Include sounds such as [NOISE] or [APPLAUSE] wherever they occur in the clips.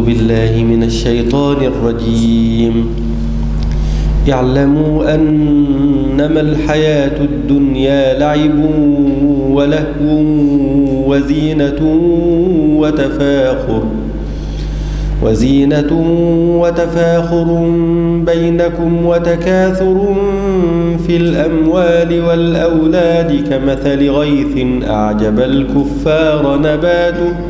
أعوذ بالله من الشيطان الرجيم. اعلموا أنما الحياة الدنيا لعب ولهو وزينة وتفاخر. وزينة وتفاخر بينكم وتكاثر في الأموال والأولاد كمثل غيث أعجب الكفار نباته.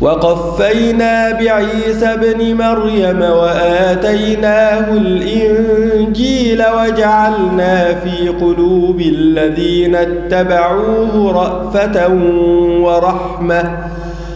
وقفينا بعيسى ابن مريم وآتيناه الإنجيل وجعلنا في قلوب الذين اتبعوه رأفة ورحمة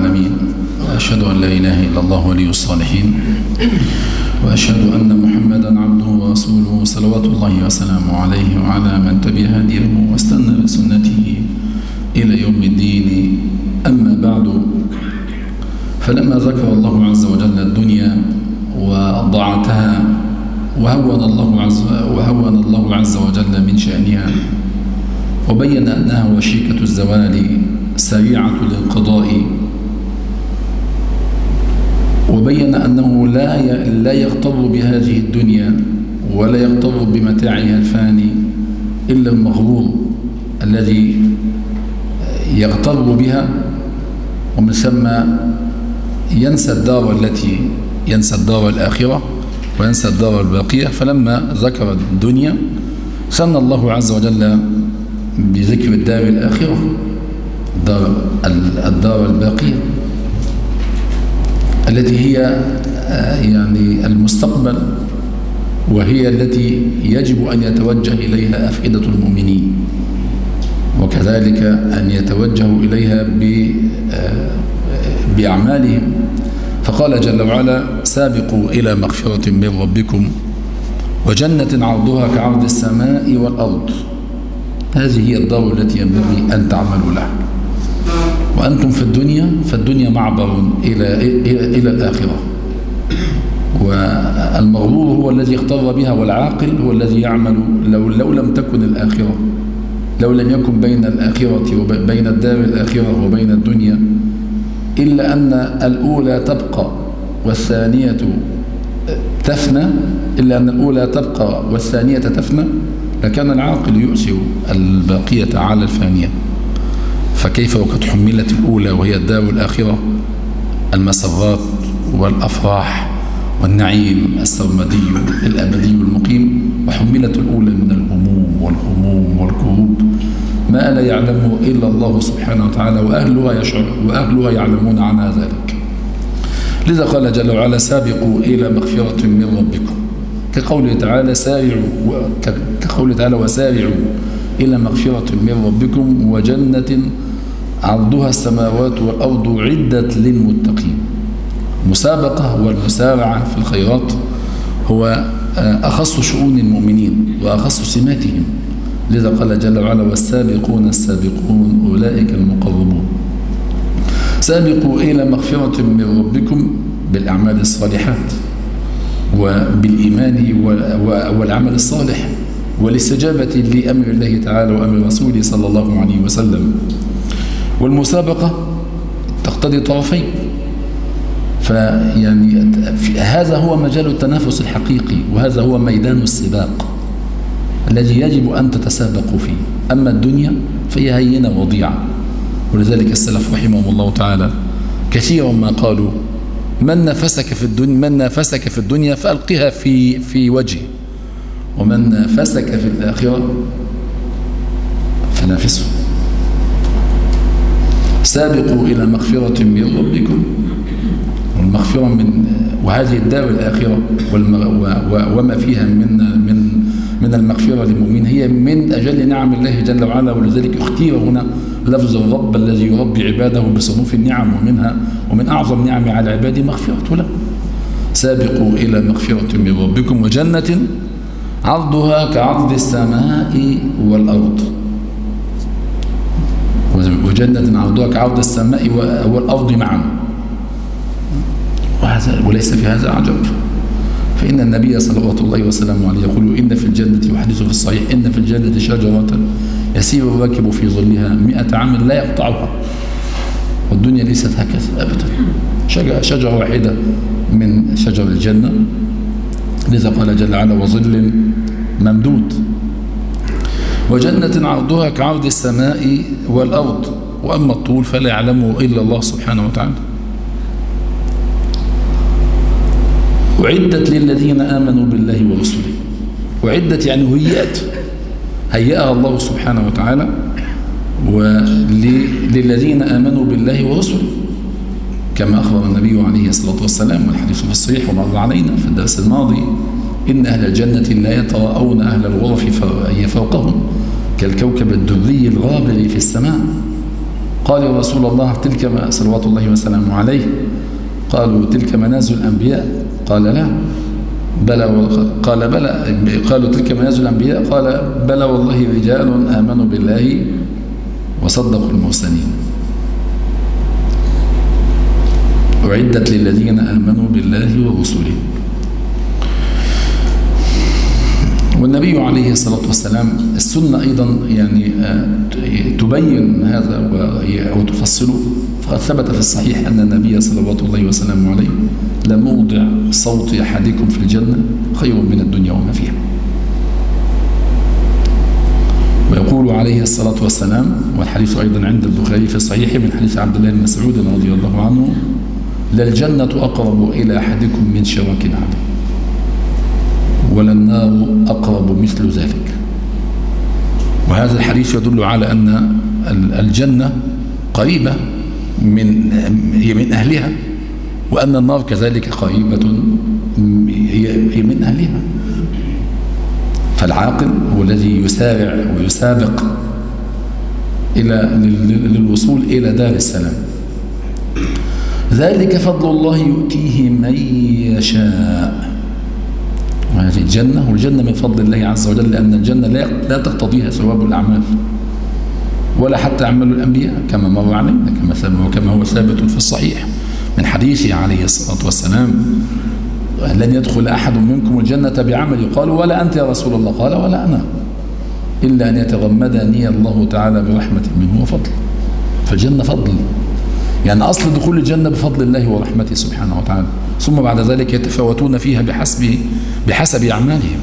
العالمين. وأشهد أن لا إله إلا الله ولي الصالحين. وأشهد أن محمدا عبده ورسوله صلوات الله وسلامه عليه وعلى من تبع هديه واستنى بسنته إلى يوم الدين. أما بعد فلما ذكر الله عز وجل الدنيا وضعتها وهون الله عز وهون الله عز وجل من شأنها وبين أنها وشيكة الزوال سريعة الانقضاء وبين أنه لا لا يغتر بهذه الدنيا ولا يغتر بمتاعها الفاني إلا المغرور الذي يغتر بها ومن ثم ينسى الدار التي ينسى الدار الآخرة وينسى الدار الباقية. فلما ذكر الدنيا سن الله عز وجل بذكر الدار الآخرة الدار, الدار الباقية. التي هي آه، يعني المستقبل وهي التي يجب أن يتوجه إليها أفئدة المؤمنين وكذلك أن يتوجهوا إليها آه، بأعمالهم. فقال جل وعلا سابقوا إلى مغفرة من ربكم وجنة عرضها كعرض السماء والأرض. هذه هي الدار التي ينبغي أن تعملوا لها. وأنتم في الدنيا فالدنيا معبر إلى, إلى, الآخرة. والمغرور هو الذي اغتر بها والعاقل هو الذي يعمل لو, لو لم تكن الآخرة. لو لم يكن بين الآخرة وبين الدار الآخرة وبين الدنيا. إلا أن الأولى تبقى والثانية تفنى. إلا أن الأولى تبقى والثانية تفنى. لكان العاقل يؤسر الباقية على الفانية. فكيف وقد حملت الأولى وهي الدار الآخرة المسرات والأفراح والنعيم السرمدي الأبدي المقيم وحملت الأولى من الهموم والهموم والكروب ما لا يعلمه إلا الله سبحانه وتعالى وأهلها, يشعر وأهلها يعلمون عنها ذلك. لذا قال جل وعلا سابقوا إلى مغفرة من ربكم. كقوله تعالى سارعوا كقوله تعالى وسارعوا إلى مغفرة من ربكم وجنة عرضها السماوات والأرض عدة للمتقين. مسابقة والمسارعة في الخيرات هو آه، أخص شؤون المؤمنين وأخص سماتهم. لذا قال جل وعلا والسابقون السابقون أولئك المقربون. سابقوا إلى مغفرة من ربكم بالأعمال الصالحات وبالإيمان والعمل الصالح والاستجابة لأمر الله تعالى وأمر رسوله صلى الله عليه وسلم. والمسابقة تقتضي طرفين. فيعني هذا هو مجال التنافس الحقيقي وهذا هو ميدان السباق الذي يجب أن تتسابقوا فيه. أما الدنيا فهي هينة وضيعة ولذلك السلف رحمهم الله تعالى كثيرا ما قالوا من نافسك في الدنيا من نافسك في الدنيا فألقها في في وجهه ومن نافسك في الآخرة فنافسه. سابقوا إلى مغفرة من ربكم. والمغفرة من وهذه الدار الآخرة وما فيها من من من المغفرة للمؤمنين هي من أجل نعم الله جل وعلا ولذلك اختير هنا لفظ الرب الذي يربي عباده بصنوف النعم ومنها ومن أعظم نعم على عباده مغفرة له. سابقوا إلى مغفرة من ربكم وجنة عرضها كعرض السماء والأرض. وجنة عرضها كعرض السماء والأرض معا. وهذا وليس في هذا عجب فإن النبي صلى الله وسلم عليه يقول إن في الجنة وحديثه في الصحيح إن في الجنة شجرة يسير الراكب في ظلها مئة عام لا يقطعها. والدنيا ليست هكذا أبدا. شجرة, شجرة واحدة من شجر الجنة. لذا قال جل وعلا وظل ممدود. وجنة عرضها كعرض السماء والأرض وأما الطول فلا يعلمه إلا الله سبحانه وتعالى. أعدت للذين آمنوا بالله ورسله. أعدت يعني هيئت هيئها الله سبحانه وتعالى وللذين آمنوا بالله ورسله. كما أخبر النبي عليه الصلاة والسلام والحديث الصحيح ومر علينا في الدرس الماضي إن أهل الجنة لا يتراءون أهل الغرف هي فوقهم. كالكوكب الدري الغابر في السماء. قال يا رسول الله تلك صلوات الله وسلامه عليه. قالوا تلك منازل الأنبياء. قال لا. بلى قال بلى. قالوا تلك منازل الأنبياء. قال بلى والله رجال آمنوا بالله وصدقوا المرسلين. أعدت للذين آمنوا بالله ورسله. والنبي عليه الصلاة والسلام السنة أيضا يعني آه، تبين هذا وتفصله. فقد ثبت في الصحيح أن النبي صلوات الله وسلامه عليه لموضع صوت أحدكم في الجنة خير من الدنيا وما فيها. ويقول عليه الصلاة والسلام والحديث أيضا عند البخاري في الصحيح من حديث عبد الله بن مسعود رضي الله عنه للجنة أقرب إلى أحدكم من شراك نعله وللنار أقرب مثل ذلك. وهذا الحديث يدل على أن الجنة قريبة من هي من أهلها وأن النار كذلك قريبة هي من أهلها. فالعاقل هو الذي يسارع ويسابق إلى للوصول إلى دار السلام. ذلك فضل الله يؤتيه من يشاء. وهذه الجنة والجنة من فضل الله عز وجل لأن الجنة لا لا تقتضيها ثواب الأعمال ولا حتى أعمال الأنبياء كما مر علينا كما وكما هو ثابت في الصحيح. من حديثه عليه الصلاة والسلام لن يدخل أحد منكم الجنة بعمل. قالوا ولا أنت يا رسول الله. قال ولا أنا. إلا أن يتغمدني الله تعالى برحمة منه وفضل. فالجنة فضل. يعني أصل دخول الجنة بفضل الله ورحمته سبحانه وتعالى. ثم بعد ذلك يتفاوتون فيها بحسب بحسب أعمالهم.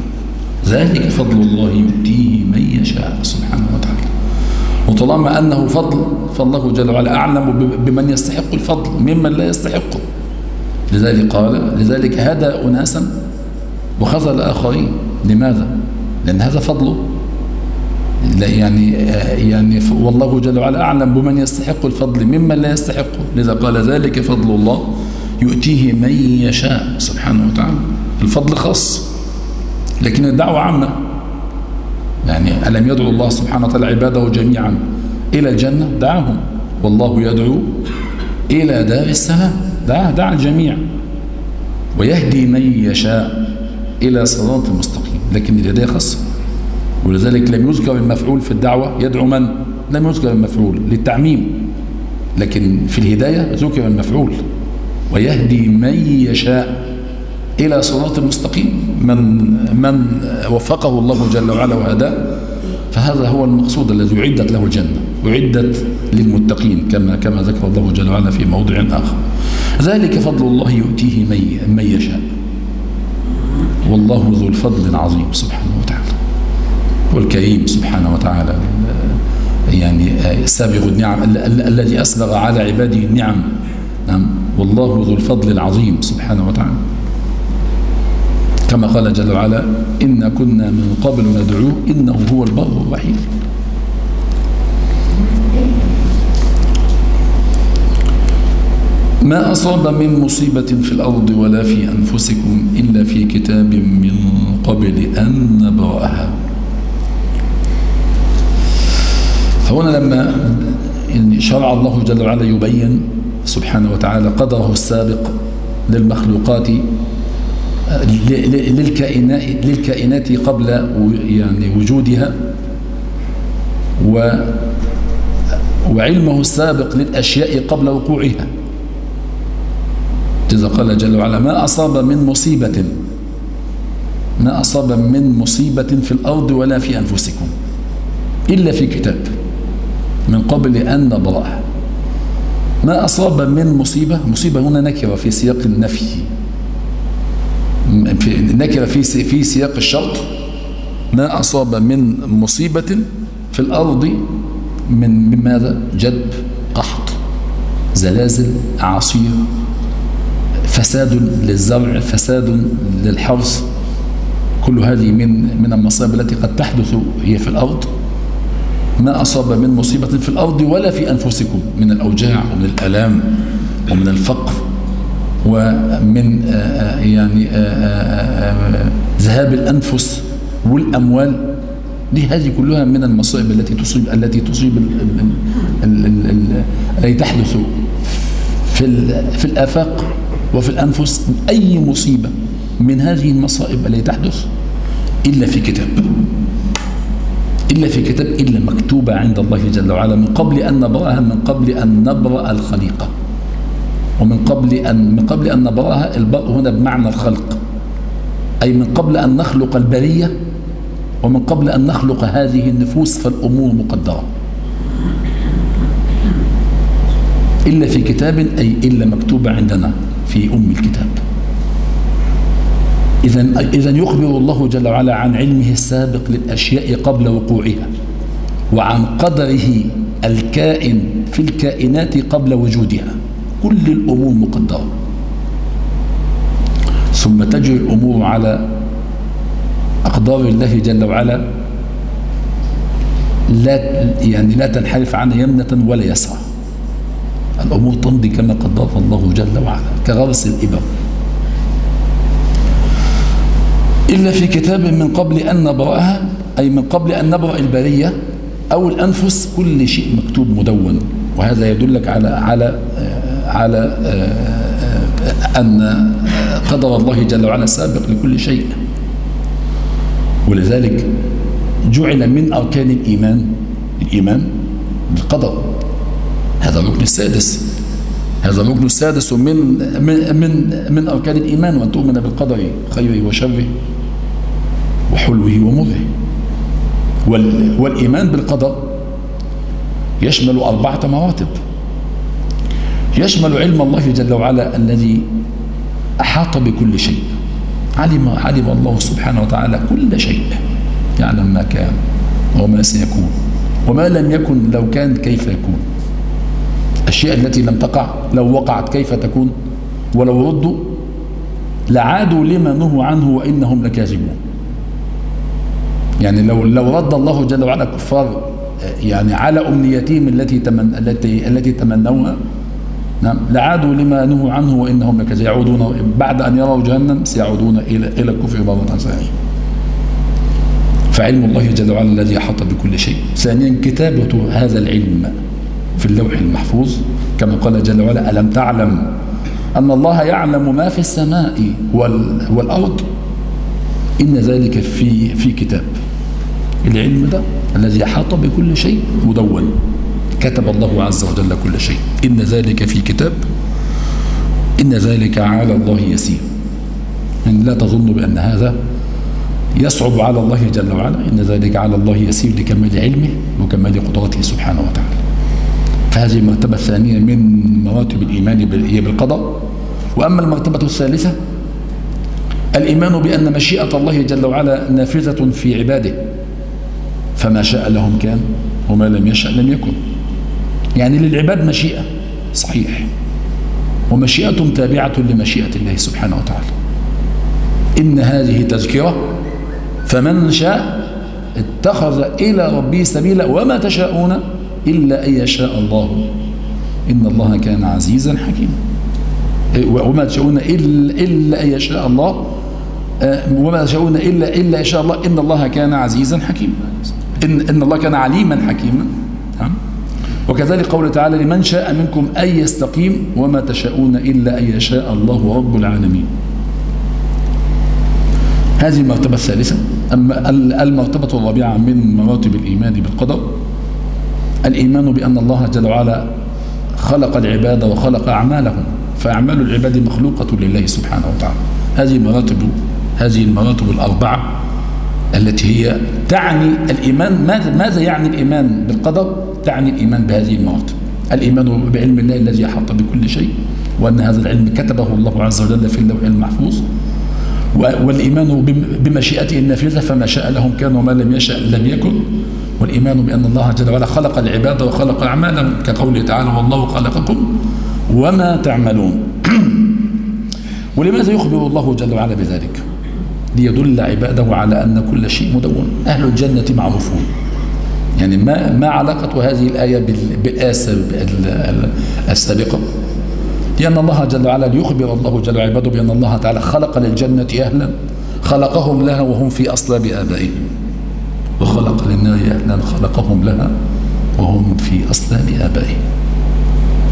ذلك فضل الله يؤتيه من يشاء سبحانه وتعالى. وطالما أنه فضل فالله جل وعلا أعلم بمن يستحق الفضل ممن لا يستحقه لذلك قال لذلك هدى أناسا وخذل آخرين لماذا؟ لأن هذا فضله. لا يعني يعني والله جل وعلا أعلم بمن يستحق الفضل ممن لا يستحقه لذا قال ذلك فضل الله يؤتيه من يشاء. سبحانه وتعالى. الفضل خاص. لكن الدعوة عامة. يعني ألم يدعو الله سبحانه وتعالى عباده جميعا إلى الجنة؟ دعاهم. والله يدعو إلى دار السلام. دعا دعا الجميع. ويهدي من يشاء إلى صراط مستقيم. لكن الهداية خاصة. ولذلك لم يذكر المفعول في الدعوة. يدعو من؟ لم يذكر المفعول. للتعميم. لكن في الهداية ذكر المفعول. ويهدي من يشاء إلى صراط المستقيم من من وفقه الله جل وعلا وهداه فهذا هو المقصود الذي أعدت له الجنة أعدت للمتقين كما كما ذكر الله جل وعلا في موضع آخر. ذلك فضل الله يؤتيه من من يشاء. والله ذو الفضل العظيم سبحانه وتعالى والكريم سبحانه وتعالى يعني سابغ النعم الذي أسبغ على عباده النعم نعم. والله ذو الفضل العظيم سبحانه وتعالى. كما قال جل وعلا إن كنا من قبل ندعوه إنه هو البر الرحيم. ما أصاب من مصيبة في الأرض ولا في أنفسكم إلا في كتاب من قبل أن نبرأها. فهنا لما شرع الله جل وعلا يبين سبحانه وتعالى قدره السابق للمخلوقات للكائنات, للكائنات قبل يعني وجودها و وعلمه السابق للأشياء قبل وقوعها. إذا قال جل وعلا. ما أصاب من مصيبة؟ ما أصاب من مصيبة في الأرض ولا في أنفسكم إلا في كتاب من قبل أن نبرأها ما أصاب من مصيبة؟ مصيبة هنا نكرة في سياق النفي. نكرة في في سياق الشرط. ما أصاب من مصيبة في الأرض من ماذا؟ جدب قحط زلازل أعاصير فساد للزرع فساد للحرث. كل هذه من من المصائب التي قد تحدث هي في الأرض. ما أصاب من مصيبة في الأرض ولا في أنفسكم من الأوجاع ومن الألام ومن الفقر ومن آه، آه، يعني آه، ذهاب الأنفس والأموال. دي هذه كلها من المصائب التي تصيب التي تصيب التي تحدث في في الآفاق وفي الأنفس أي مصيبة من هذه المصائب التي تحدث إلا في كتاب. إلا في كتاب إلا مكتوبة عند الله جل وعلا من قبل أن نبرأها من قبل أن نبرأ الخليقة. ومن قبل أن من قبل أن نبرأها البرء هنا بمعنى الخلق. أي من قبل أن نخلق البرية ومن قبل أن نخلق هذه النفوس فالأمور مقدرة. إلا في كتاب أي إلا مكتوبة عندنا في أم الكتاب. إذا إذا يخبر الله جل وعلا عن علمه السابق للأشياء قبل وقوعها وعن قدره الكائن في الكائنات قبل وجودها. كل الأمور مقدرة. ثم تجري الأمور على أقدار الله جل وعلا. لا يعني لا تنحرف عنها يمنة ولا يسرى الأمور تمضي كما قدرها الله جل وعلا. كغرس الإبر. إلا في كتاب من قبل أن نبرأها أي من قبل أن نبرأ البرية أو الأنفس كل شيء مكتوب مدون. وهذا يدلك على على على أن قدر الله جل وعلا سابق لكل شيء. ولذلك جعل من أركان الإيمان الإيمان بالقدر. هذا الركن السادس. هذا الركن السادس من من من, من أركان الإيمان وأن تؤمن بالقدر خيره وشره. وحلوه ومره والإيمان بالقدر يشمل أربعة مراتب. يشمل علم الله جل وعلا الذي أحاط بكل شيء. علم علم الله سبحانه وتعالى كل شيء. يعلم ما كان وما سيكون وما لم يكن لو كان كيف يكون. الأشياء التي لم تقع لو وقعت كيف تكون. ولو ردوا لعادوا لما نهوا عنه وإنهم لكاذبون. يعني لو لو رد الله جل وعلا كفار يعني على أمنيتهم التي تمن التي التي تمنوها نعم لعادوا لما نهوا عنه وإنهم لكذا بعد أن يروا جهنم سيعودون إلى إلى الكفر مرة ثانية فعلم الله جل وعلا الذي أحاط بكل شيء. ثانيا كتابة هذا العلم في اللوح المحفوظ. كما قال جل وعلا ألم تعلم أن الله يعلم ما في السماء والأرض؟ إن ذلك في في كتاب. العلم ده الذي أحاط بكل شيء مدون. كتب الله عز وجل كل شيء. إن ذلك في كتاب. إن ذلك على الله يسير. يعني لا تظن بأن هذا يصعب على الله جل وعلا. إن ذلك على الله يسير لكمال علمه وكمال قدرته سبحانه وتعالى. فهذه المرتبة الثانية من مراتب الإيمان بالقضاء. وأما المرتبة الثالثة الإيمان بأن مشيئة الله جل وعلا نافذة في عباده. فما شاء لهم كان وما لم يشأ لم يكن. يعني للعباد مشيئة. صحيح. ومشيئتهم تابعة لمشيئة الله سبحانه وتعالى. إن هذه تذكرة فمن شاء اتخذ إلى ربه سبيلا وما تشاءون إلا أن يشاء الله. إن الله كان عزيزا حكيما. وما تشاءون إلا, إلا أن يشاء الله. وما تشاءون إلا إلا إن شاء الله. إن الله كان عزيزا حكيما. إن, إن الله كان عليما حكيما. وكذلك قول تعالى لمن شاء منكم أن يستقيم وما تشاءون إلا أن يشاء الله رب العالمين. هذه المرتبة الثالثة. أما المرتبة الرابعة من مراتب الإيمان بالقدر. الإيمان بأن الله جل وعلا خلق العباد وخلق أعمالهم. فأعمال العباد مخلوقة لله سبحانه وتعالى. هذه مراتب هذه المراتب الأربعة. التي هي تعني الإيمان. ماذا يعني الإيمان بالقدر؟ تعني الإيمان بهذه المراتب الإيمان بعلم الله الذي أحاط بكل شيء وأن هذا العلم كتبه الله عز وجل في اللوح المحفوظ. والإيمان بمشيئته النافذة فما شاء لهم كان وما لم يشأ لم يكن. والإيمان بأن الله جل وعلا خلق العباد وخلق أعمالهم كقوله تعالى والله خلقكم وما تعملون. [CLEARS THROAT] ولماذا يخبر الله جل وعلا بذلك؟ ليدل عباده على أن كل شيء مدون. أهل الجنة معروفون. يعني ما ما علاقة هذه الآية بالآية السابقة؟ لأن الله جل وعلا ليخبر الله جل عباده بأن الله تعالى خلق للجنة أهلا. خلقهم لها وهم في أصلاب آبائهم. وخلق للنار أهلا. خلقهم لها وهم في أصلاب آبائهم.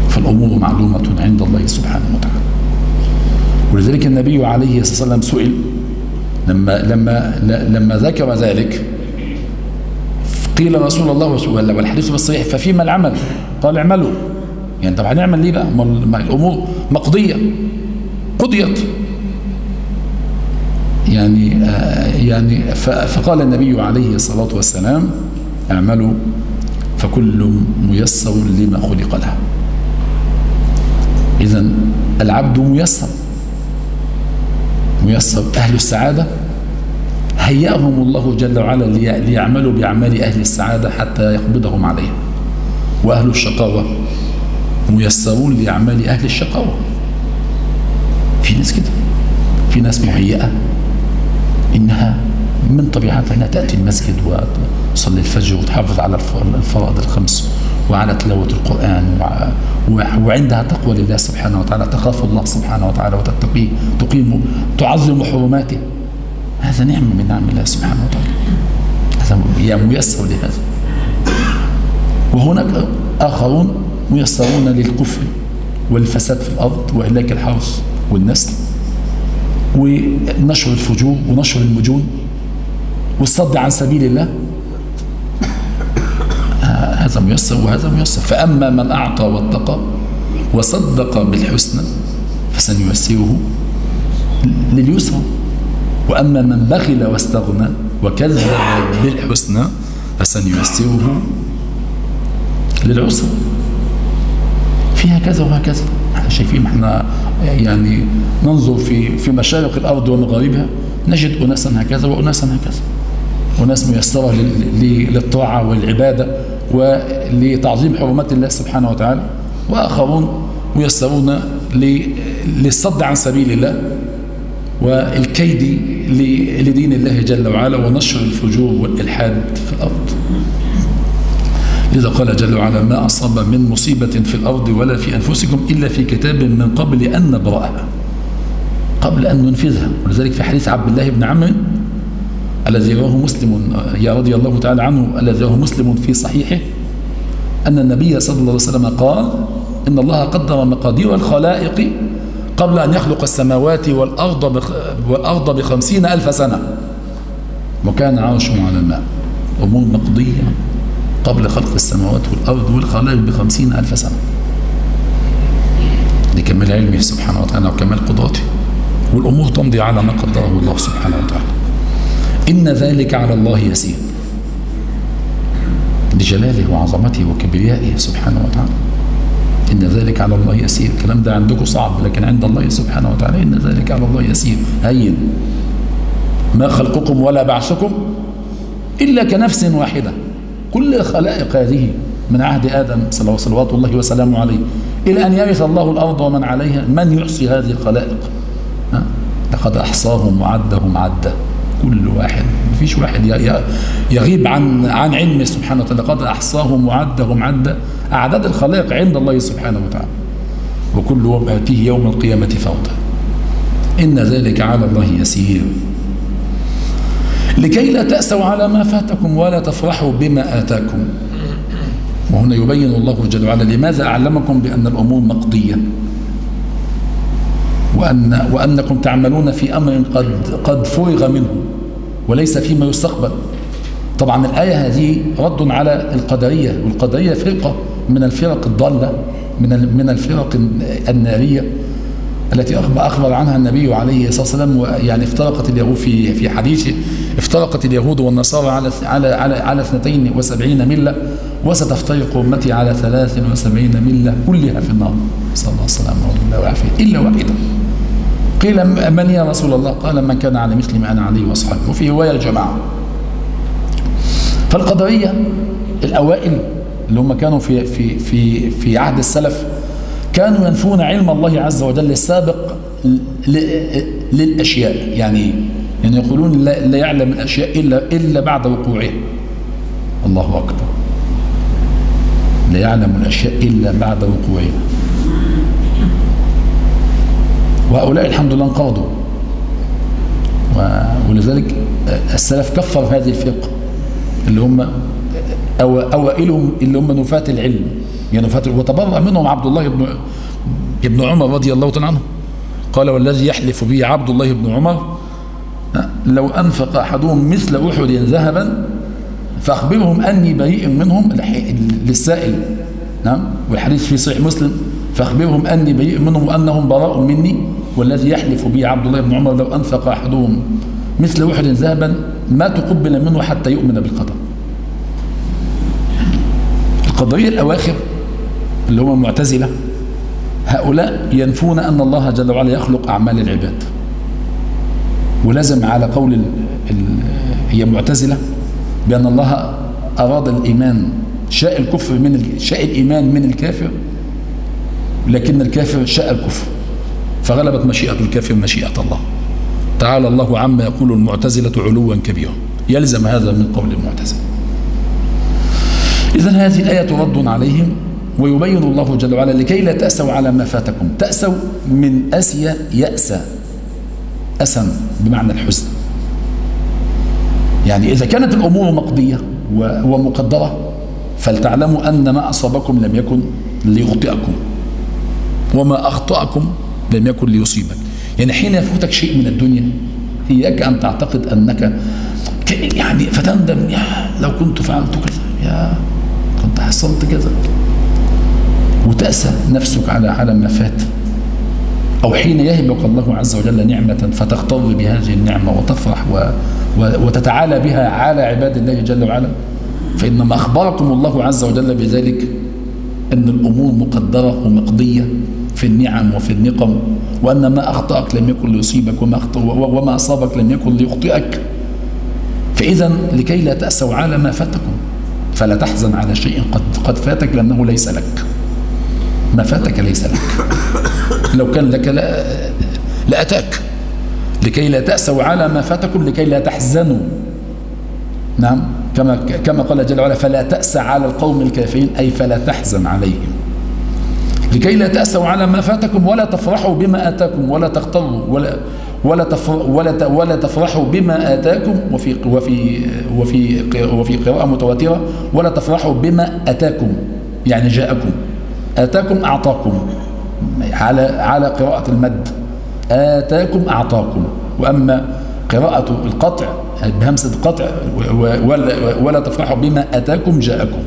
فالأمور معلومة عند الله سبحانه وتعالى. ولذلك النبي عليه الصلاة والسلام سئل لما لما لما ذكر ذلك قيل رسول الله والحديث الصحيح ففيما العمل؟ قال اعملوا. يعني طب هنعمل ليه بقى؟ ما الأمور مقضية قضيت. يعني آه يعني فقال النبي عليه الصلاة والسلام اعملوا فكل ميسر لما خلق له اذا العبد ميسر. ميسر أهل السعادة هيأهم الله جل وعلا ليعملوا بأعمال أهل السعادة حتى يقبضهم عليها. وأهل الشقاوة ميسرون لأعمال أهل الشقاوة. في ناس كده في ناس مهيئة إنها من طبيعتها أنها تأتي المسجد وتصلي الفجر وتحافظ على الفرائض الخمس. وعلى تلاوة القرآن وعندها تقوى لله سبحانه وتعالى تخاف الله سبحانه وتعالى وتتقيه تقيم تعظم حرماته. هذا نعمة من نعم الله سبحانه وتعالى. هذا ميسر لهذا. وهناك آخرون ميسرون للكفر والفساد في الأرض وإهلاك الحرث والنسل ونشر الفجور ونشر المجون والصد عن سبيل الله. هذا ميسر وهذا ميسر. فأما من أعطى واتقى وصدق بالحسنى فسنيسره لليسرى. وأما من بخل واستغنى وكذب بالحسنى فسنيسره للعسر فيها كذا وهكذا. إحنا شايفين إحنا يعني ننظر في في مشارق الأرض ومغاربها نجد اناسا هكذا واناسا هكذا. وناس ميسرة للطاعة والعبادة ولتعظيم حرمات الله سبحانه وتعالى وآخرون ميسرون للصد عن سبيل الله والكيد لدين الله جل وعلا ونشر الفجور والإلحاد في الأرض. لذا قال جل وعلا ما أصاب من مصيبة في الأرض ولا في أنفسكم إلا في كتاب من قبل أن نبرأها. قبل أن ننفذها ولذلك في حديث عبد الله بن عمرو الذي رواه مسلم يا رضي الله تعالى عنه الذي رواه مسلم في صحيحه أن النبي صلى الله عليه وسلم قال إن الله قدر مقادير الخلائق قبل أن يخلق السماوات والأرض بخ... والأرض بخمسين ألف سنة وكان عرشه على الماء أمور مقضية قبل خلق السماوات والأرض والخلائق بخمسين ألف سنة. لكمال علمه سبحانه وتعالى وكمال قدرته والأمور تمضي على ما قدره الله سبحانه وتعالى. إن ذلك على الله يسير. لجلاله وعظمته وكبريائه سبحانه وتعالى. إن ذلك على الله يسير. الكلام ده عندكم صعب لكن عند الله سبحانه وتعالى إن ذلك على الله يسير. هين. ما خلقكم ولا بعثكم إلا كنفس واحدة. كل الخلائق هذه من عهد آدم صلوات الله وسلامه عليه. إلى أن يرث الله الأرض ومن عليها من يحصي هذه الخلائق؟ لقد أحصاهم وعدهم عدا. كل واحد. مفيش واحد يغيب عن عن علمه سبحانه وتعالى. قد احصاهم وعدهم عدا أعداد الخلائق عند الله سبحانه وتعالى. وكلهم اتيه يوم القيامة فوضى. إن ذلك على الله يسير. لكي لا تأسوا على ما فاتكم ولا تفرحوا بما آتاكم. وهنا يبين الله جل وعلا لماذا أعلمكم بأن الأمور مقضية. وأن وأنكم تعملون في أمر قد قد فرغ منه وليس فيما يستقبل. طبعا الآية هذه رد على القدرية والقدرية فرقة من الفرق الضالة من من الفرق النارية التي أخبر عنها النبي عليه الصلاة والسلام يعني افترقت اليهود في في حديثه افترقت اليهود والنصارى على على على على 72 ملة وستفترق أمتي على 73 ملة كلها في النار. صلى الله عليه وسلم إلا واحدة. قيل من يا رسول الله؟ قال من كان على مثل ما أنا عليه وأصحابي وفي رواية الجماعة. فالقدرية الأوائل اللي هم كانوا في في في في عهد السلف كانوا ينفون علم الله عز وجل السابق للأشياء. يعني يعني يقولون لا, لا يعلم الأشياء إلا إلا بعد وقوعها الله أكبر. لا يعلم الأشياء إلا بعد وقوعها وهؤلاء الحمد لله انقرضوا ولذلك السلف كفر هذه الفرقة اللي هم أو أوائلهم اللي هم نفاة العلم. يعني نفاة وتبرأ منهم عبد الله بن ابن عمر رضي الله تعالى عنه. قال والذي يحلف به عبد الله بن عمر لو أنفق أحدهم مثل أحد ذهبا فأخبرهم أني بريء منهم للسائل. نعم. والحديث في صحيح مسلم فأخبرهم أني بريء منهم وأنهم براء مني. والذي يحلف به عبد الله بن عمر لو أنفق أحدهم مثل أحد ذهبا ما تقبل منه حتى يؤمن بالقدر. القضية الأواخر اللي هم المعتزلة هؤلاء ينفون أن الله جل وعلا يخلق أعمال العباد. ولازم على قول ال ال هي معتزلة بأن الله أراد الإيمان شاء الكفر من شاء الإيمان من الكافر لكن الكافر شاء الكفر. فغلبت مشيئة الكافر مشيئة الله. تعالى الله عما يقول المعتزلة علوا كبيرا. يلزم هذا من قول المعتزلة. إذا هذه الآية رد عليهم ويبين الله جل وعلا لكي لا تأسوا على ما فاتكم. تأسوا من أسيا يأسى أسم بمعنى الحزن يعني إذا كانت الأمور مقضية ومقدرة فلتعلموا أن ما أصابكم لم يكن ليخطئكم. وما أخطأكم لم يكن ليصيبك. يعني حين يفوتك شيء من الدنيا إياك أن تعتقد أنك يعني فتندم يا لو كنت فعلت كذا يا كنت حصلت كذا. وتأسى نفسك على على ما فات. أو حين يهبك الله عز وجل نعمة فتغتر بهذه النعمة وتفرح و وتتعالى بها على عباد الله جل وعلا. فإنما أخبركم الله عز وجل بذلك أن الأمور مقدرة ومقضية. في النعم وفي النقم وأن ما أخطأك لم يكن ليصيبك وما, وما أصابك لم يكن ليخطئك. فإذا لكي لا تأسوا على ما فاتكم فلا تحزن على شيء قد, قد فاتك لأنه ليس لك. ما فاتك ليس لك. لو كان لك لا لأتاك لكي لا تأسوا على ما فاتكم لكي لا تحزنوا. نعم كما كما قال جل وعلا فلا تأس على القوم الكافرين أي فلا تحزن عليهم. لكي لا تأسوا على ما فاتكم ولا تفرحوا بما آتاكم ولا تغتروا ولا ولا ولا ولا تفرحوا بما آتاكم وفي وفي وفي وفي قراءة متواترة ولا تفرحوا بما أتاكم يعني جاءكم. آتاكم أعطاكم. على على قراءة المد. آتاكم أعطاكم. وأما قراءة القطع بهمسة القطع ولا, ولا تفرحوا بما أتاكم جاءكم.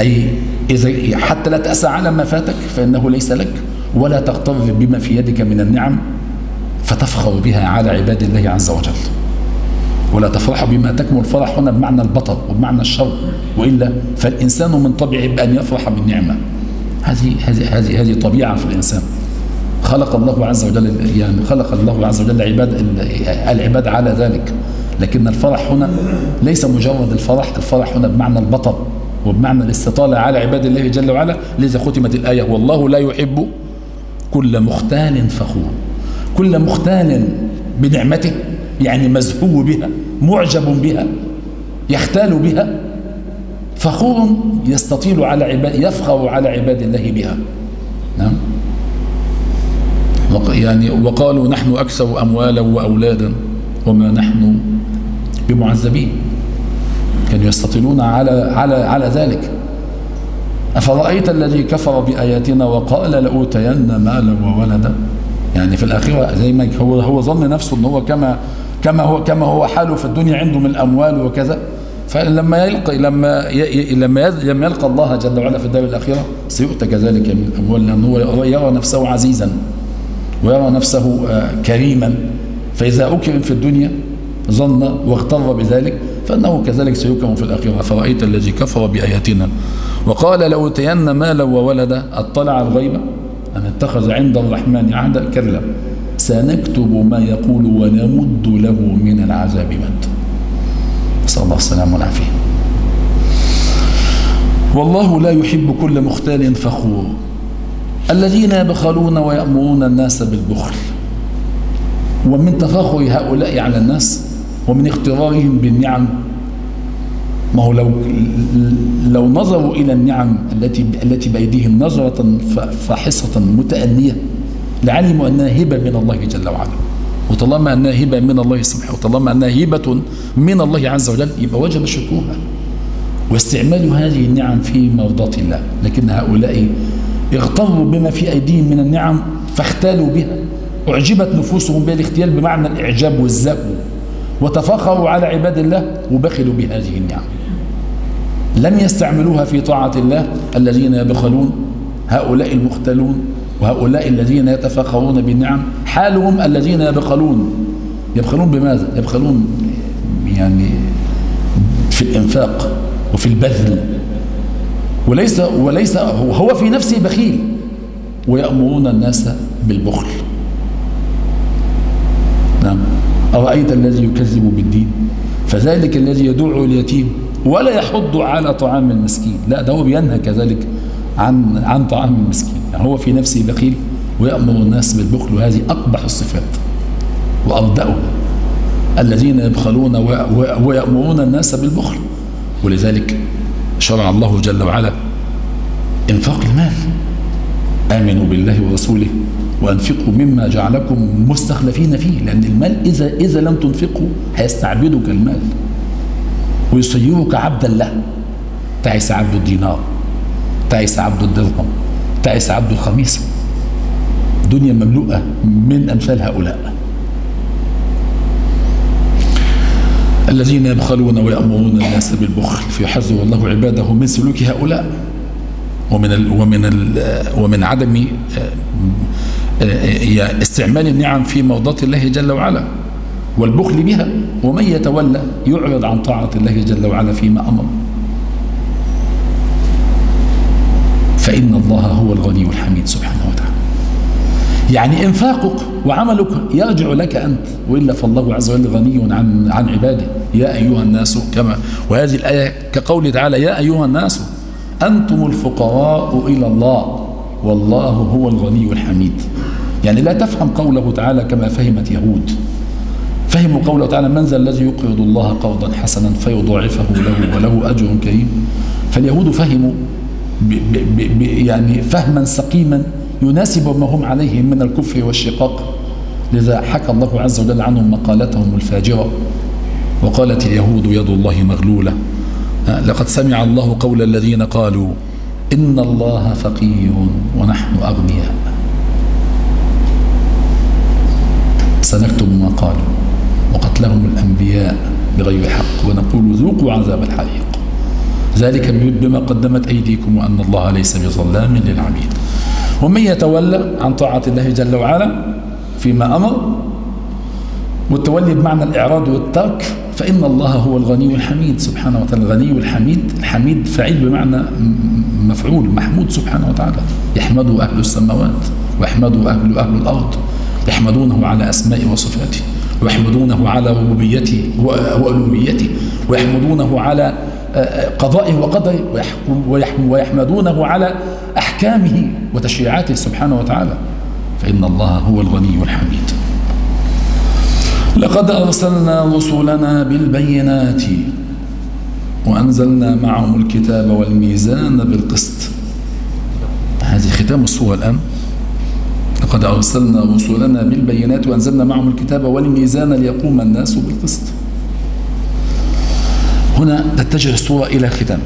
أي إذا حتى لا تأسى على ما فاتك فإنه ليس لك ولا تغتر بما في يدك من النعم فتفخر بها على عباد الله عز وجل. ولا تفرح بما تكمل الفرح هنا بمعنى البطر وبمعنى الشر. وإلا فالإنسان من طبعه بأن يفرح بالنعمة. هذه هذه هذه هذه طبيعة في الإنسان. خلق الله عز وجل يعني خلق الله عز وجل عباد العباد على ذلك. لكن الفرح هنا ليس مجرد الفرح الفرح هنا بمعنى البطر وبمعنى الاستطالة على عباد الله جل وعلا لذا ختمت الآية والله لا يحب كل مختال فخور. كل مختال بنعمته يعني مزهو بها معجب بها يختال بها فخور يستطيل على عباد يفخر على عباد الله بها. نعم. يعني وقالوا نحن أكثر أموالا وأولادا وما نحن بمعذبين. كانوا يستطيلون على على على ذلك. أفرأيت الذي كفر بآياتنا وقال لأوتين مالا وولدا؟ يعني في الآخرة زي ما هو هو ظن نفسه إن هو كما كما هو كما هو حاله في الدنيا عنده من الأموال وكذا. فلما يلقى لما لما لما يلقى الله جل وعلا في الدار الأخيرة سيؤتى كذلك من الأموال لأنه هو يرى نفسه عزيزا ويرى نفسه كريما. فإذا أكرم في الدنيا ظن واغتر بذلك. فأنه كذلك سيكرم في الآخرة. فرأيت الذي كفر بآياتنا؟ وقال لأوتين مالا وولدا أطلع الغيب أن اتخذ عند الرحمن عهدا؟ كلا. سنكتب ما يقول ونمد له من العذاب مد. نسأل الله السلامة والعافية. والله لا يحب كل مختال فخور. الذين يبخلون ويأمرون الناس بالبخل. ومن تفاخر هؤلاء على الناس ومن اغترارهم بالنعم. ما هو لو لو نظروا إلى النعم التي التي بأيديهم نظرة فاحصة متأنية لعلموا أنها هبة من الله جل وعلا. وطالما أنها هبة من الله سبحانه وطالما أنها هبة من الله عز وجل يبقى وجب شكرها واستعمال هذه النعم في مرضاة الله. لكن هؤلاء اغتروا بما في أيديهم من النعم فاختالوا بها. أعجبت نفوسهم بالاختيال بمعنى الإعجاب والزهو وتفاخروا على عباد الله وبخلوا بهذه النعم. لم يستعملوها في طاعة الله الذين يبخلون هؤلاء المختلون وهؤلاء الذين يتفاخرون بالنعم. حالهم الذين يبخلون. يبخلون بماذا؟ يبخلون يعني في الإنفاق وفي البذل. وليس وليس هو في نفسه بخيل. ويأمرون الناس بالبخل. نعم. أرأيت الذي يكذب بالدين؟ فذلك الذي يدعو اليتيم ولا يحض على طعام المسكين. لا ده هو بينهى كذلك عن عن طعام المسكين. يعني هو في نفسه بخيل ويأمر الناس بالبخل وهذه أقبح الصفات وأردأها الذين يبخلون ويأمرون الناس بالبخل. ولذلك شرع الله جل وعلا إنفاق المال. آمنوا بالله ورسوله. وأنفقوا مما جعلكم مستخلفين فيه لأن المال إذا, إذا لم تنفقه هيستعبدك المال. ويصيرك عبدا له. تعس عبد الدينار تعس عبد الدرهم تعس عبد الخميسة دنيا مملوءة من أمثال هؤلاء. الذين يبخلون ويأمرون الناس بالبخل فيحذر الله عباده من سلوك هؤلاء. ومن ال ومن ال ومن عدم آه، آه، استعمال النعم في مرضات الله جل وعلا والبخل بها ومن يتولى يعرض عن طاعة الله جل وعلا فيما أمر. فإن الله هو الغني الحميد سبحانه وتعالى. يعني إنفاقك وعملك يرجع لك أنت وإلا فالله عز وجل غني عن عن عباده. يا أيها الناس كما وهذه الآية كقوله تعالى يا أيها الناس أنتم الفقراء إلى الله. والله هو الغني الحميد. يعني لا تفهم قوله تعالى كما فهمت يهود. فهموا قوله تعالى من ذا الذي يقرض الله قرضا حسنا فيضاعفه له وله أجر كريم. فاليهود فهموا ب ب ب يعني فهما سقيما يناسب ما هم عليه من الكفر والشقاق. لذا حكى الله عز وجل عنهم مقالتهم الفاجرة. وقالت اليهود يد الله مغلولة. لقد سمع الله قول الذين قالوا إن الله فقير ونحن أغنياء. سنكتب ما قالوا وقتلهم الأنبياء بغير حق ونقول ذوقوا عذاب الحريق. ذلك بما قدمت أيديكم وأن الله ليس بظلام للعبيد. ومن يتولى عن طاعة الله جل وعلا فيما أمر والتولي بمعنى الإعراض والترك فإن الله هو الغني الحميد. سبحانه وتعالى الغني الحميد الحميد فعيل بمعنى مفعول محمود سبحانه وتعالى. يحمده أهل السماوات ويحمده أهل أهل الأرض. يحمدونه على أسماء وصفاته ويحمدونه على ربوبيته وألوهيته ويحمدونه على آه، آه، قضائه وقدره ويحمدونه على أحكامه وتشريعاته سبحانه وتعالى. فإن الله هو الغني الحميد. لقد أرسلنا رسلنا بالبينات وأنزلنا معهم الكتاب والميزان بالقسط. هذه ختام الصورة الآن. لقد أرسلنا رسلنا بالبينات وأنزلنا معهم الكتاب والميزان ليقوم الناس بالقسط. هنا تتجه الصورة إلى ختام.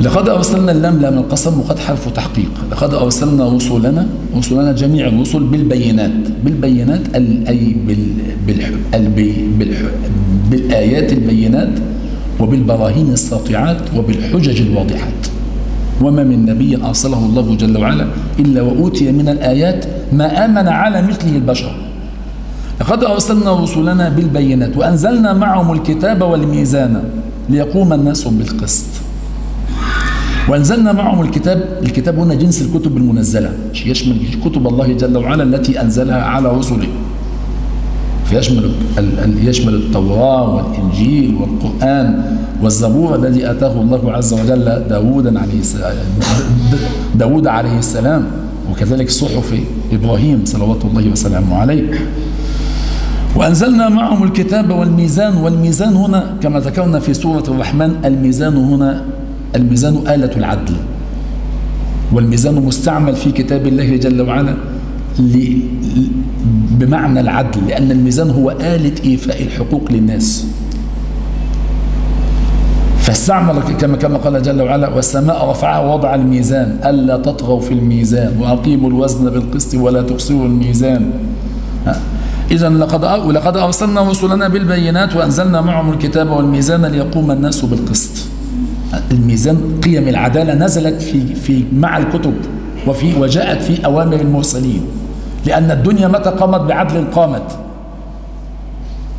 لقد أرسلنا اللام لام القسم وقد حرف تحقيق. لقد أرسلنا رسلنا رسلنا جميع الرسل بالبينات بالبينات أي بالآيات البينات وبالبراهين الساطعات وبالحجج الواضحات. وما من نبي أرسله الله جل وعلا إلا وأوتي من الآيات ما آمن على مثله البشر. لقد أرسلنا رسلنا بالبينات وأنزلنا معهم الكتاب والميزان ليقوم الناس بالقسط. وأنزلنا معهم الكتاب الكتاب هنا جنس الكتب المنزلة يشمل كتب الله جل وعلا التي أنزلها على رسله. فيشمل يشمل التوراة والإنجيل والقرآن والزبور الذي أتاه الله عز وجل داود عليه السلام داود عليه السلام وكذلك صحف إبراهيم صلوات الله وسلامه عليه. وأنزلنا معهم الكتاب والميزان والميزان هنا كما ذكرنا في سورة الرحمن الميزان هنا الميزان آلة العدل. والميزان مستعمل في كتاب الله جل وعلا بمعنى العدل لأن الميزان هو آلة إيفاء الحقوق للناس. فاستعمل كما كما قال جل وعلا والسماء رفعها ووضع الميزان ألا تطغوا في الميزان وأقيموا الوزن بالقسط ولا تخسروا الميزان. إذا لقد ولقد أرسلنا رسلنا بالبينات وأنزلنا معهم الكتاب والميزان ليقوم الناس بالقسط. الميزان قيم العدالة نزلت في في مع الكتب وفي وجاءت في أوامر المرسلين لأن الدنيا متى قامت بعدل قامت.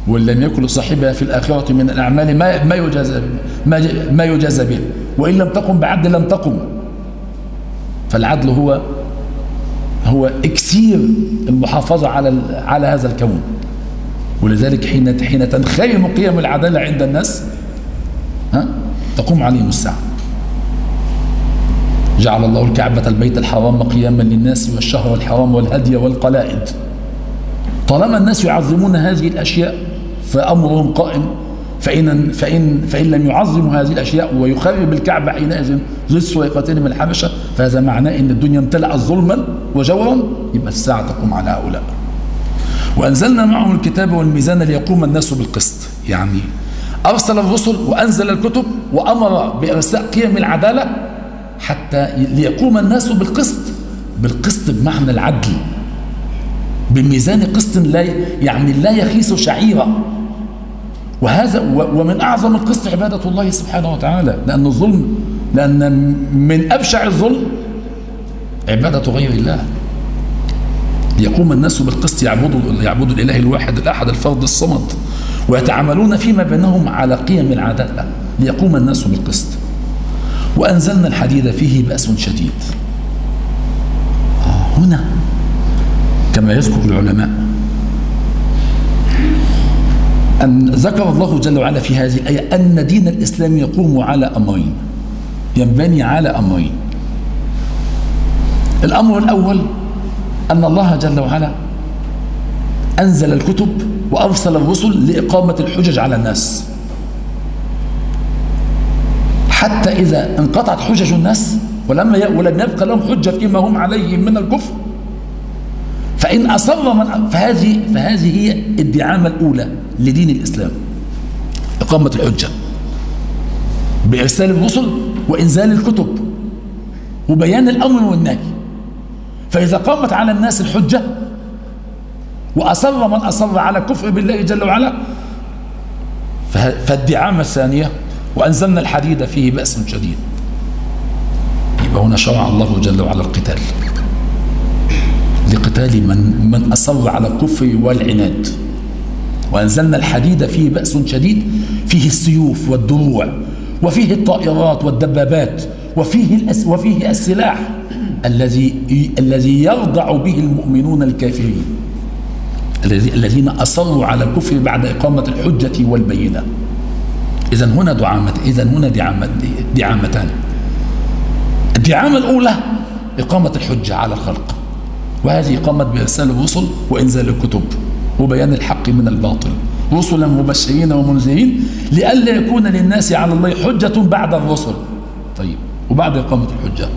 وإن لم يكن لصاحبها في الآخرة من الأعمال ما ما يجازى ما ما يجازى به. وإن لم تقم بعدل لم تقم. فالعدل هو هو إكسير المحافظة على على هذا الكون. ولذلك حين حين تنخرم قيم العدالة عند الناس ها تقوم عليهم الساعة. جعل الله الكعبة البيت الحرام قياما للناس والشهر الحرام والهدي والقلائد. طالما الناس يعظمون هذه الأشياء فأمرهم قائم. فإن, فإن, فإن لم يعظموا هذه الأشياء ويخرب الكعبة حينئذ ذو السويقتين من الحبشة فهذا معناه أن الدنيا امتلأت ظلما وجورا يبقى الساعة تقوم على هؤلاء. وأنزلنا معهم الكتاب والميزان ليقوم الناس بالقسط. يعني أرسل الرسل وأنزل الكتب وأمر بإرساء قيم العدالة حتى ليقوم الناس بالقسط بالقسط بمعنى العدل. بميزان قسط لا يعني لا يخيس شعيرة وهذا ومن أعظم القسط عبادة الله سبحانه وتعالى لأن الظلم لأن من أبشع الظلم عبادة غير الله. ليقوم الناس بالقسط يعبدوا يعبدوا الإله الواحد الأحد الفرد الصمد. ويتعاملون فيما بينهم على قيم العدالة ليقوم الناس بالقسط. وأنزلنا الحديد فيه بأس شديد. آه هنا كما يذكر العلماء أن ذكر الله جل وعلا في هذه الآية أن دين الإسلام يقوم على أمرين ينبني على أمرين. الأمر الأول أن الله جل وعلا أنزل الكتب وأرسل الرسل لإقامة الحجج على الناس. حتى إذا انقطعت حجج الناس ولم ولم يبقى لهم حجة فيما هم عليه من الكفر فإن أصر من فهذه فهذه هي الدعامة الأولى لدين الإسلام إقامة الحجة. بإرسال الرسل وإنزال الكتب وبيان الأمر والنهي. فإذا قامت على الناس الحجة وأصر من أصر على كفر بالله جل وعلا. فالدعامة الثانية وأنزلنا الحديد فيه بأس شديد. يبقى هنا شرع الله جل وعلا القتال. لقتال من من أصر على الكفر والعناد. وأنزلنا الحديد فيه بأس شديد. فيه السيوف والدروع وفيه الطائرات والدبابات وفيه الأس وفيه السلاح الذي الذي يرضع به المؤمنون الكافرين. الذين أصروا على الكفر بعد إقامة الحجة والبينة. إذا هنا دعامة إذا هنا دعامة دعامتان. الدعامة الأولى إقامة الحجة على الخلق. وهذه قامت بإرسال الرسل وإنزال الكتب وبيان الحق من الباطل. رسلا مبشرين ومنذرين لئلا يكون للناس على الله حجة بعد الرسل. طيب وبعد إقامة الحجة.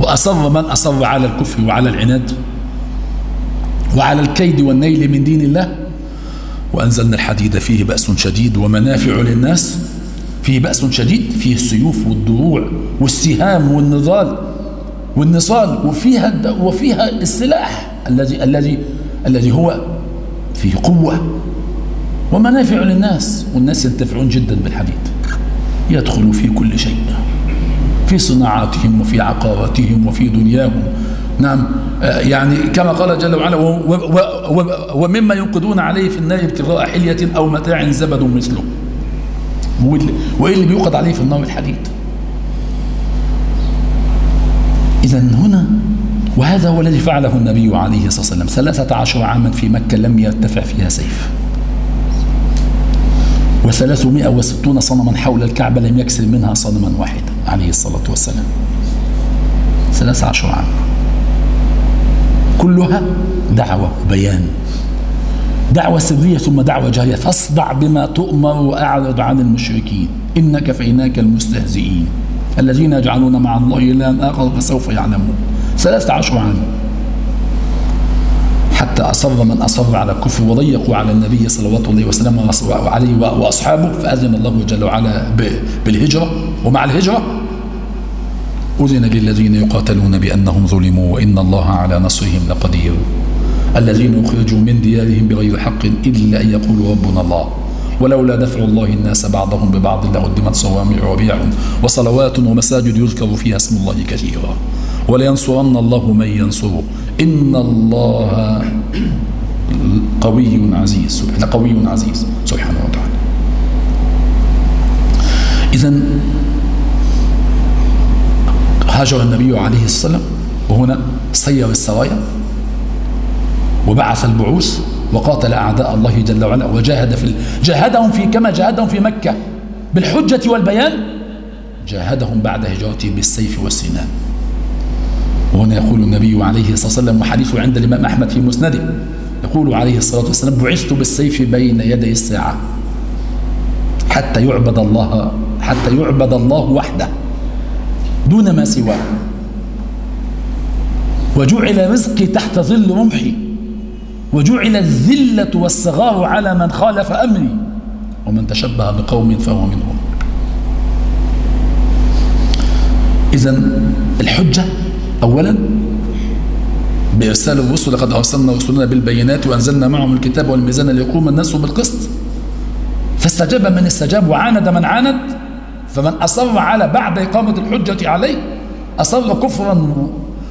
وأصر من أصر على الكفر وعلى العناد؟ وعلى الكيد والنيل من دين الله وأنزلنا الحديد فيه بأس شديد ومنافع للناس فيه بأس شديد فيه السيوف والدروع والسهام والنضال والنصال وفيها وفيها السلاح الذي الذي الذي هو فيه قوة ومنافع للناس والناس ينتفعون جدا بالحديد. يدخل في كل شيء في صناعاتهم وفي عقاراتهم وفي دنياهم نعم. يعني كما قال جل وعلا ومما ينقدون عليه في النار ابتغاء حلية أو متاع زبد مثله. وإيه اللي بيوقد عليه في النار الحديد. إذا هنا وهذا هو الذي فعله النبي عليه الصلاة والسلام. ثلاثة عشر عاما في مكة لم يرتفع فيها سيف. وثلاثمائة وستون صنما حول الكعبة لم يكسر منها صنما واحدا عليه الصلاة والسلام. ثلاثة عشر عاما كلها دعوة وبيان. دعوة سرية ثم دعوة جارية. فاصدع بما تؤمر وأعرض عن المشركين. إنك كفيناك المستهزئين. الذين يجعلون مع الله إلها آخر فسوف يعلمون. ثلاثة عشر عاما حتى أصر من أصر على الكفر وضيقوا على النبي صلوات الله وسلامه عليه وأصحابه. فأذن الله جل وعلا بالهجرة. ومع الهجرة أذن للذين يقاتلون بأنهم ظلموا وإن الله على نصرهم لقدير. الذين يخرجوا من ديارهم بغير حق إلا أن يقولوا ربنا الله. ولولا دفع الله الناس بعضهم ببعض لهدمت صوامع وبيع وصلوات ومساجد يذكر فيها اسم الله كثيرا. ولينصرن الله من ينصره. إن الله قوي عزيز. سبحانه قوي عزيز. سبحانه وتعالى. إذا هاجر النبي عليه السلام وهنا سير السرايا وبعث البعوث وقاتل أعداء الله جل وعلا وجاهد في جاهدهم في كما جاهدهم في مكة بالحجة والبيان جاهدهم بعد هجرته بالسيف والسنان. وهنا يقول النبي عليه الصلاة والسلام وحديثه عند الإمام أحمد في مسنده يقول عليه الصلاة والسلام بعثت بالسيف بين يدي الساعة حتى يعبد الله حتى يعبد الله وحده. دون ما سواه. وجعل رزقي تحت ظل رمحي. وجعل الذلة والصغار على من خالف أمري. ومن تشبه بقوم فهو منهم. إذا الحجة أولا بإرسال الرسل لقد أرسلنا رسلنا بالبينات وأنزلنا معهم الكتاب والميزان ليقوم الناس بالقسط. فاستجاب من استجاب وعاند من عاند. فمن أصر على بعد إقامة الحجة عليه أصر كفرا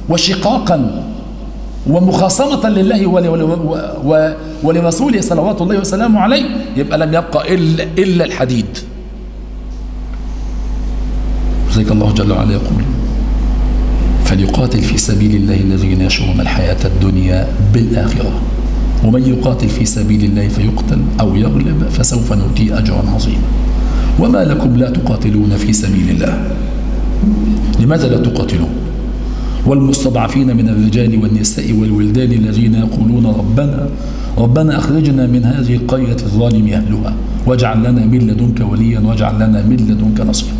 وشقاقا ومخاصمة لله ولرسوله صلوات الله وسلامه عليه يبقى لم يبقى إلا, إلا الحديد. ذلك الله جل وعلا. يقول فليقاتل في سبيل الله الذين يشرون الحياة الدنيا بالآخرة ومن يقاتل في سبيل الله فيقتل أو يغلب فسوف نؤتيه أجرا عظيما. وما لكم لا تقاتلون في سبيل الله. لماذا لا تقاتلون؟ والمستضعفين من الرجال والنساء والولدان الذين يقولون ربنا ربنا أخرجنا من هذه القرية الظالم أهلها واجعل لنا من لدنك وليا واجعل لنا من لدنك نصيرا.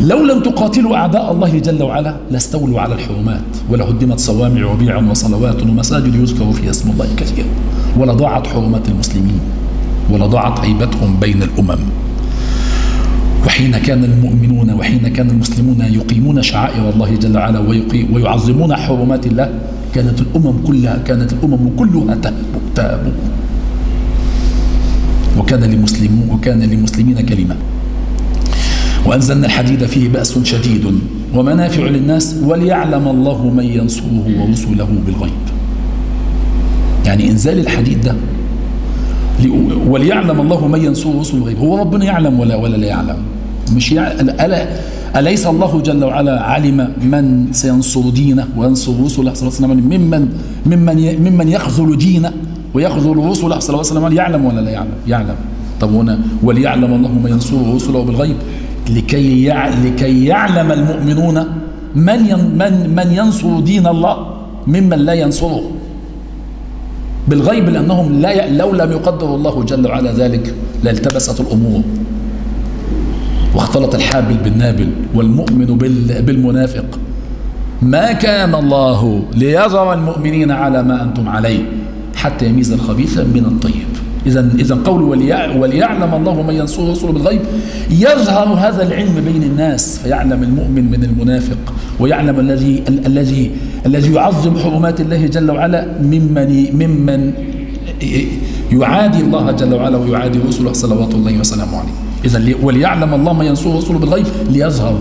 لو لم تقاتلوا أعداء الله جل وعلا لاستولوا على الحرمات ولهدمت صوامع وبيع وصلوات ومساجد يذكر فيها اسم الله كثيرا ولضاعت حرمات المسلمين ولضاعت هيبتهم بين الأمم. وحين كان المؤمنون وحين كان المسلمون يقيمون شعائر الله جل وعلا ويعظمون حرمات الله كانت الأمم كلها كانت الأمم كلها تهب وكان للمسلمين وكان للمسلمين كلمة. وأنزلنا الحديد فيه بأس شديد ومنافع للناس وليعلم الله من ينصره ورسله بالغيب. يعني إنزال الحديد ده وليعلم الله من ينصره ورسله بالغيب. هو ربنا يعلم ولا ولا لا يعلم؟ مش يعلم ألا أليس الله جل وعلا علم من سينصر دينه وينصر رسله صلى الله عليه وسلم ممن ممن ممن يخذل دينه ويخذل رسله صلى الله عليه وسلم يعلم ولا لا يعلم؟ يعلم. طب هنا وليعلم الله من ينصر رسله بالغيب. لكي لكي يعلم المؤمنون من من من ينصر دين الله ممن لا ينصره بالغيب لأنهم لا لو لم يقدر الله جل وعلا ذلك لالتبست الأمور. واختلط الحابل بالنابل والمؤمن بالمنافق. ما كان الله ليذر المؤمنين على ما أنتم عليه حتى يميز الخبيث من الطيب. إذا إذا قول وليعلم الله من ينصره رسوله بالغيب يظهر هذا العلم بين الناس فيعلم المؤمن من المنافق ويعلم الذي الذي الذي يعظم حرمات الله جل وعلا ممن ممن يعادي الله جل وعلا ويعادي رسله صلوات الله وسلامه عليه. إذا وليعلم الله من ينصره رسوله بالغيب ليظهر.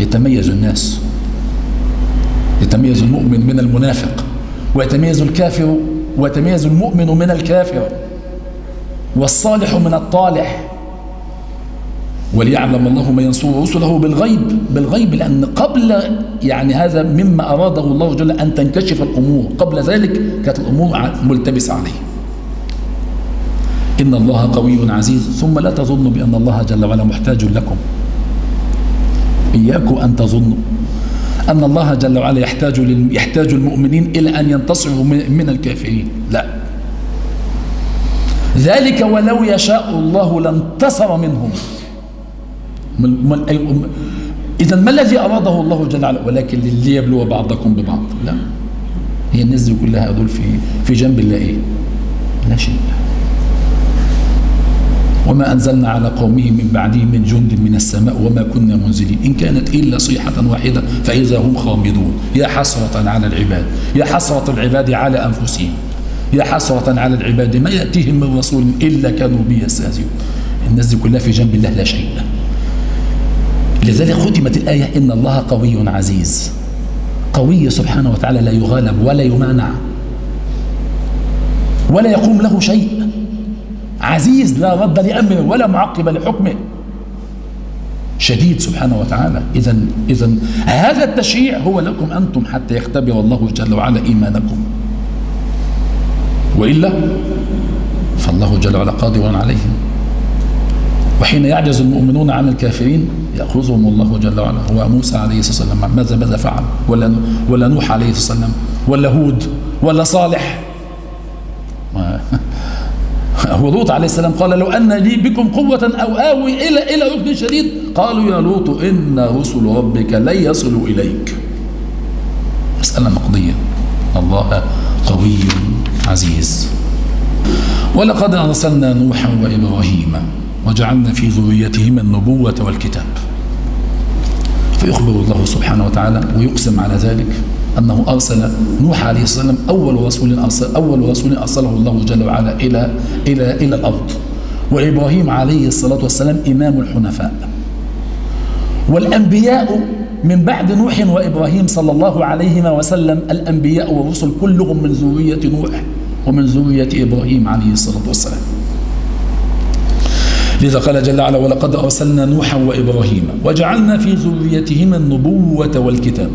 يتميز الناس. يتميز المؤمن من المنافق. ويتميز الكافر ويتميز المؤمن من الكافر. والصالح من الطالح. وليعلم الله من ينصر رسله بالغيب. بالغيب لأن قبل يعني هذا مما أراده الله جل أن تنكشف الأمور. قبل ذلك كانت الأمور ملتبسة عليه. إن الله قوي عزيز. ثم لا تظنوا بأن الله جل وعلا محتاج لكم. إياكم أن تظنوا أن الله جل وعلا يحتاج يحتاج المؤمنين إلى أن ينتصروا من الكافرين. لا. ذلك ولو يشاء الله لانتصر منهم. إذا ما الذي أراده الله جل وعلا؟ ولكن ليبلو بعضكم ببعض. لا. هي الناس كلها دول في في جنب الله. إيه لا شيء. وما أنزلنا على قومه من بعده من جند من السماء وما كنا منزلين. إن كانت إلا صيحة واحدة فإذا هم خامدون. يا حسرة على العباد. يا حسرة العباد على أنفسهم. يا حسرة على العباد. ما يأتيهم من رسول إلا كانوا به يستهزئون. الناس دي كلها في جنب الله لا شيء. لذلك ختمت الآية. إن الله قوي عزيز. قوي سبحانه وتعالى لا يغالب ولا يمانع. ولا يقوم له شيء. عزيز لا رد لأمره ولا معقب لحكمه. شديد سبحانه وتعالى. إذا إذا هذا التشريع هو لكم أنتم حتى يختبر الله جل وعلا إيمانكم. وإلا فالله جل وعلا قادر عليهم. وحين يعجز المؤمنون عن الكافرين يأخذهم الله جل وعلا. هو موسى عليه الصلاة والسلام. ماذا ماذا فعل؟ ولا ولا نوح عليه الصلاة والسلام ولا هود ولا صالح. [LAUGHS] [LAUGHS] ولوط عليه السلام قال لو أن لي بكم قوة أو آوي إلى إلى ركن شديد قالوا يا لوط إن رسل ربك لن يصلوا إليك. مسألة مقضية. الله قوي عزيز. ولقد أرسلنا نوحا وإبراهيم وجعلنا في ذريتهما النبوة والكتاب. فيخبر الله سبحانه وتعالى ويقسم على ذلك. أنه أرسل نوح عليه السلام أول رسول أرسل أول رسول أرسله الله جل وعلا إلى إلى إلى الأرض. وإبراهيم عليه الصلاة والسلام إمام الحنفاء. والأنبياء من بعد نوح وإبراهيم صلى الله عليه وسلم الأنبياء والرسل كلهم من ذرية نوح ومن ذرية إبراهيم عليه الصلاة والسلام. لذا قال جل وعلا ولقد أرسلنا نوحا وإبراهيم وجعلنا في ذريتهما النبوة والكتاب.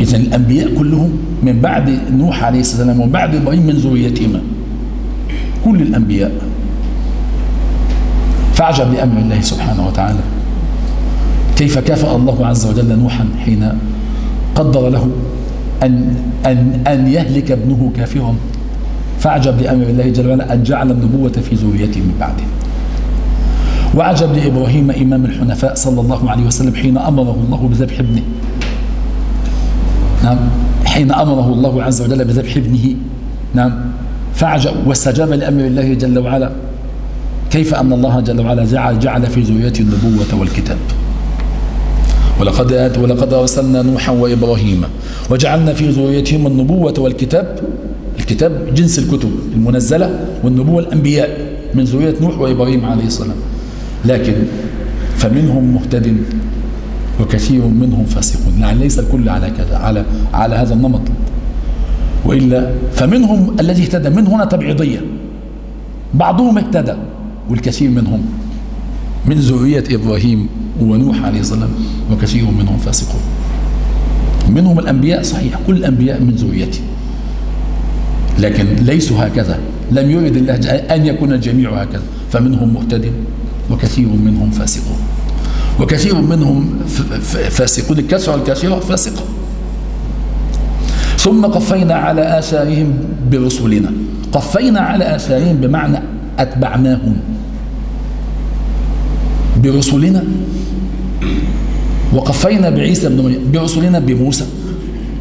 إذا الأنبياء كلهم من بعد نوح عليه السلام ومن بعد إبراهيم من ذريتهما. كل الأنبياء. فأعجب لأمر الله سبحانه وتعالى. كيف كافأ الله عز وجل نوحا حين قدر له أن, أن, أن يهلك ابنه كافرا. فأعجب لأمر الله جل وعلا أن جعل النبوة في ذريته من بعده. وعجب لإبراهيم إمام الحنفاء صلى الله عليه وسلم حين أمره الله بذبح ابنه. نعم. حين أمره الله عز وجل بذبح ابنه نعم. فعجب واستجاب لأمر الله جل وعلا. كيف أن الله جل وعلا جعل, جعل في ذريته النبوة والكتاب؟ ولقد آت ولقد أرسلنا نوحا وإبراهيم وجعلنا في ذريتهم النبوة والكتاب. الكتاب جنس الكتب المنزلة والنبوة الأنبياء من ذرية نوح وإبراهيم عليه السلام. لكن فمنهم مهتد. وكثير منهم فاسقون. يعني ليس الكل على كذا على على هذا النمط. وإلا فمنهم الذي اهتدى من هنا تبعيضية بعضهم اهتدى والكثير منهم من ذرية إبراهيم ونوح عليه السلام وكثير منهم فاسقون. منهم الأنبياء صحيح كل الأنبياء من ذريته لكن ليسوا هكذا لم يرد الله أن يكون الجميع هكذا فمنهم مهتد وكثير منهم فاسقون. وكثير منهم فاسقون. الكثرة الكثيرة فاسقة ثم قفينا على آثارهم برسلنا. قفينا على آثارهم بمعنى أتبعناهم. برسلنا. وقفينا بعيسى بن مريم برسلنا بموسى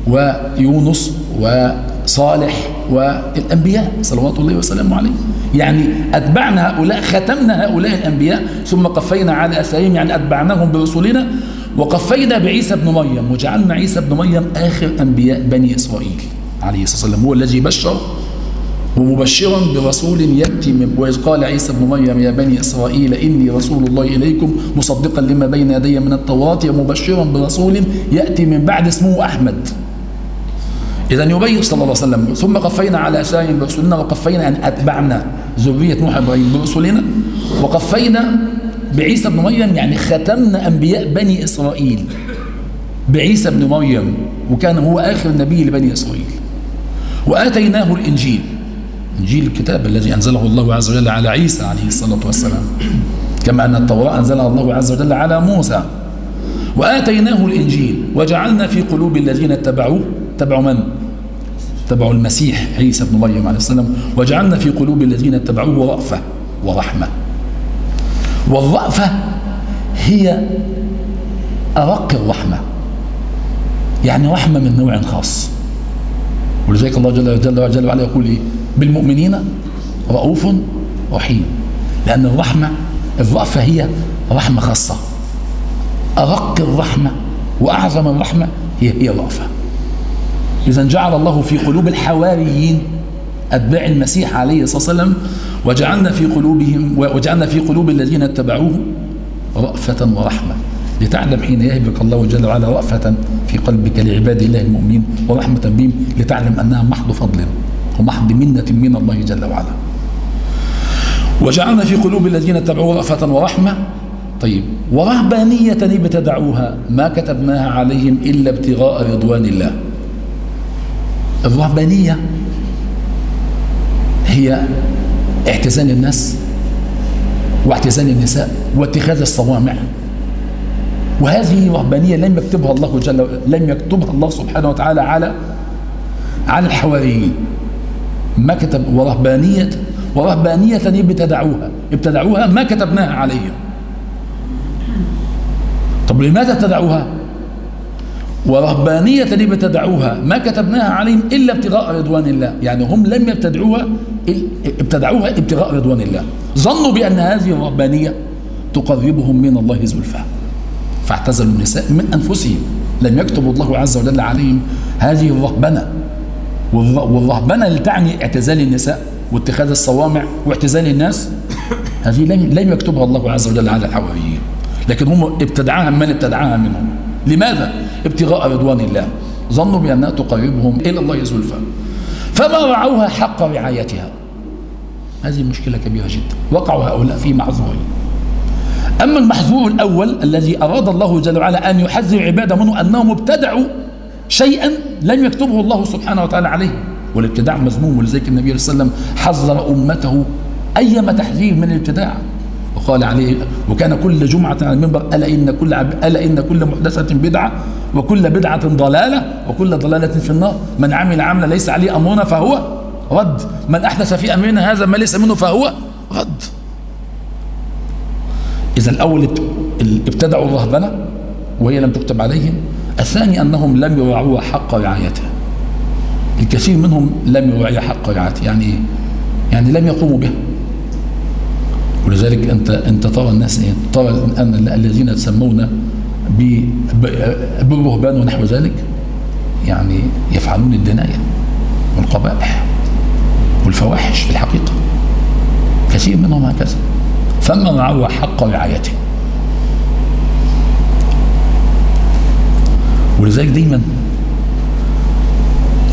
ويونس وصالح والأنبياء صلوات الله وسلامه عليه. يعني أتبعنا هؤلاء ختمنا هؤلاء الأنبياء ثم قفينا على أثارهم يعني أتبعناهم برسلنا وقفينا بعيسى بن مريم وجعلنا عيسى بن مريم آخر أنبياء بني إسرائيل عليه الصلاة والسلام. هو الذي بشر ومبشرا برسول يأتي من وإذ قال عيسى بن مريم يا بني إسرائيل إني رسول الله إليكم مصدقا لما بين يدي من التوراة ومبشرا برسول يأتي من بعد اسمه أحمد. إذا يبين صلى الله عليه وسلم. ثم قفينا على أسائهم برسلنا وقفينا أن أتبعنا ذرية نوح إبراهيم برسلنا وقفينا بعيسى بن مريم يعني ختمنا أنبياء بني إسرائيل بعيسى بن مريم وكان هو آخر نبي لبني إسرائيل. وآتيناه الإنجيل. إنجيل الكتاب الذي أنزله الله عز وجل على عيسى عليه الصلاة والسلام. كما أن التوراة أنزلها الله عز وجل على موسى. وآتيناه الإنجيل. وجعلنا في قلوب الذين اتبعوه تبعوا من؟ تبعوا المسيح عيسى بن مريم عليه السلام. وجعلنا في قلوب الذين اتبعوه رأفة ورحمة. والرأفة هي أرق الرحمة. يعني رحمة من نوع خاص. ولذلك الله جل جل جل وعلا يقول إيه بالمؤمنين رؤوف رحيم. لأن الرحمه الرأفه هي رحمة خاصة. أرق الرحمة وأعظم الرحمة هي هي الرأفه إذا جعل الله في قلوب الحواريين أتباع المسيح عليه الصلاة والسلام وجعلنا في قلوبهم وجعلنا في قلوب الذين اتبعوه رأفة ورحمة. لتعلم حين يهبك الله جل وعلا رأفة في قلبك لعباد الله المؤمنين ورحمة بهم لتعلم أنها محض فضل ومحض منة من الله جل وعلا. وجعلنا في قلوب الذين اتبعوه رأفة ورحمة. طيب ورهبانية ابتدعوها ما كتبناها عليهم إلا ابتغاء رضوان الله. الرهبانية هي اعتزال الناس واعتزال النساء واتخاذ الصوامع. وهذه رهبانية لم يكتبها الله جل لم يكتبها الله سبحانه وتعالى على على الحواريين. ما كتب ورهبانية ورهبانية ابتدعوها. ابتدعوها ما كتبناها عليهم. طب لماذا ابتدعوها؟ ورهبانية ابتدعوها ما كتبناها عليهم إلا ابتغاء رضوان الله. يعني هم لم يبتدعوها ابتدعوها ابتغاء رضوان الله. ظنوا بأن هذه الرهبانية تقربهم من الله زلفى. فاعتزلوا النساء من أنفسهم. لم يكتب الله عز وجل عليهم هذه الرهبنة. والرهبنة اللي تعني اعتزال النساء واتخاذ الصوامع واعتزال الناس. هذه لم يكتبها الله عز وجل على الحواريين لكن هم ابتدعها من ابتدعها منهم. لماذا؟ ابتغاء رضوان الله. ظنوا بأنها تقربهم إلى الله زلفى. فما رعوها حق رعايتها. هذه مشكلة كبيرة جدا. وقعوا هؤلاء في معذورين أما المحظور الأول الذي أراد الله جل وعلا أن يحذر عباده منه أنهم ابتدعوا شيئا لم يكتبه الله سبحانه وتعالى عليه. والابتداع مذموم ولذلك النبي صلى الله عليه وسلم حذر أمته أيما تحذير من الابتداع. وقال عليه وكان كل جمعة على المنبر ألا إن كل ألا إن كل محدثة بدعة وكل بدعة ضلالة وكل ضلالة في النار. من عمل عملا ليس عليه أمرنا فهو رد. من أحدث في أمرنا هذا ما ليس منه فهو رد. إذا الأول ابتدعوا الرهبنة وهي لم تكتب عليهم. الثاني أنهم لم يراعوها حق رعايتها. الكثير منهم لم يراعي حق رعايتها. يعني يعني لم يقوموا بها. ولذلك انت أنت ترى الناس إيه؟ ترى ان الذين يتسمون بالرهبان ونحو ذلك يعني يفعلون الدنايا والقبائح والفواحش في الحقيقة. كثير منهم هكذا. فما رعوا حق رعايته. ولذلك دايما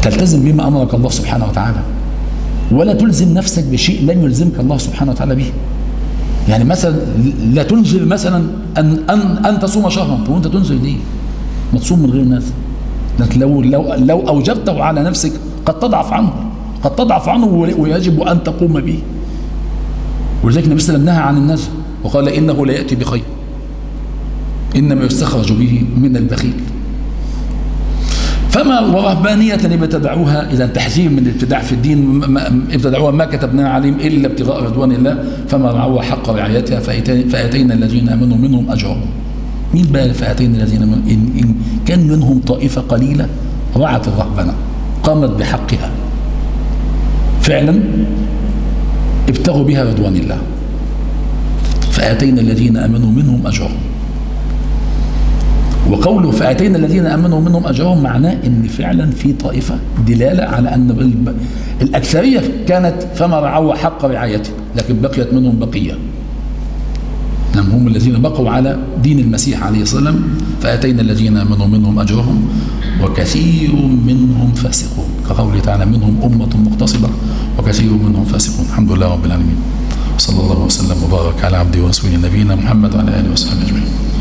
تلتزم بما أمرك الله سبحانه وتعالى ولا تلزم نفسك بشيء لم يلزمك الله سبحانه وتعالى به. يعني مثلا لا تنزل مثلا ان ان أن تصوم شهرا طب انت تنزل ليه؟ ما تصوم من غير ناس. لو لو لو أوجبته على نفسك قد تضعف عنه قد تضعف عنه ويجب أن تقوم به. ولذلك النبي صلى الله عليه وسلم نهى عن النزل وقال إنه لا يأتي بخير إنما يستخرج به من البخيل. فما ورهبانية ابتدعوها إذا تحذير من الابتداع في الدين ابتدعوها ما كتبناها عليهم إلا ابتغاء رضوان الله فما رعوها حق رعايتها فأتينا الذين آمنوا منهم أجرهم. مين بقى فأتينا الذين آمنوا؟ إن, إن كان منهم طائفة قليلة رعت الرهبنة قامت بحقها. فعلا ابتغوا بها رضوان الله. فآتينا الذين آمنوا منهم أجرهم. وقوله فأتينا الذين آمنوا منهم أجرهم معناه أن فعلا في طائفة دلالة على أن الأكثرية كانت فما رعوا حق رعايته لكن بقيت منهم بقية. نعم هم الذين بقوا على دين المسيح عليه الصلاة والسلام فأتينا الذين آمنوا منهم أجرهم وكثير منهم فاسقون. كقوله تعالى منهم أمة مقتصدة وكثير منهم فاسقون. الحمد لله رب العالمين. صلى الله وسلم وبارك على عبده ورسوله نبينا محمد وعلى آله وصحبه أجمعين.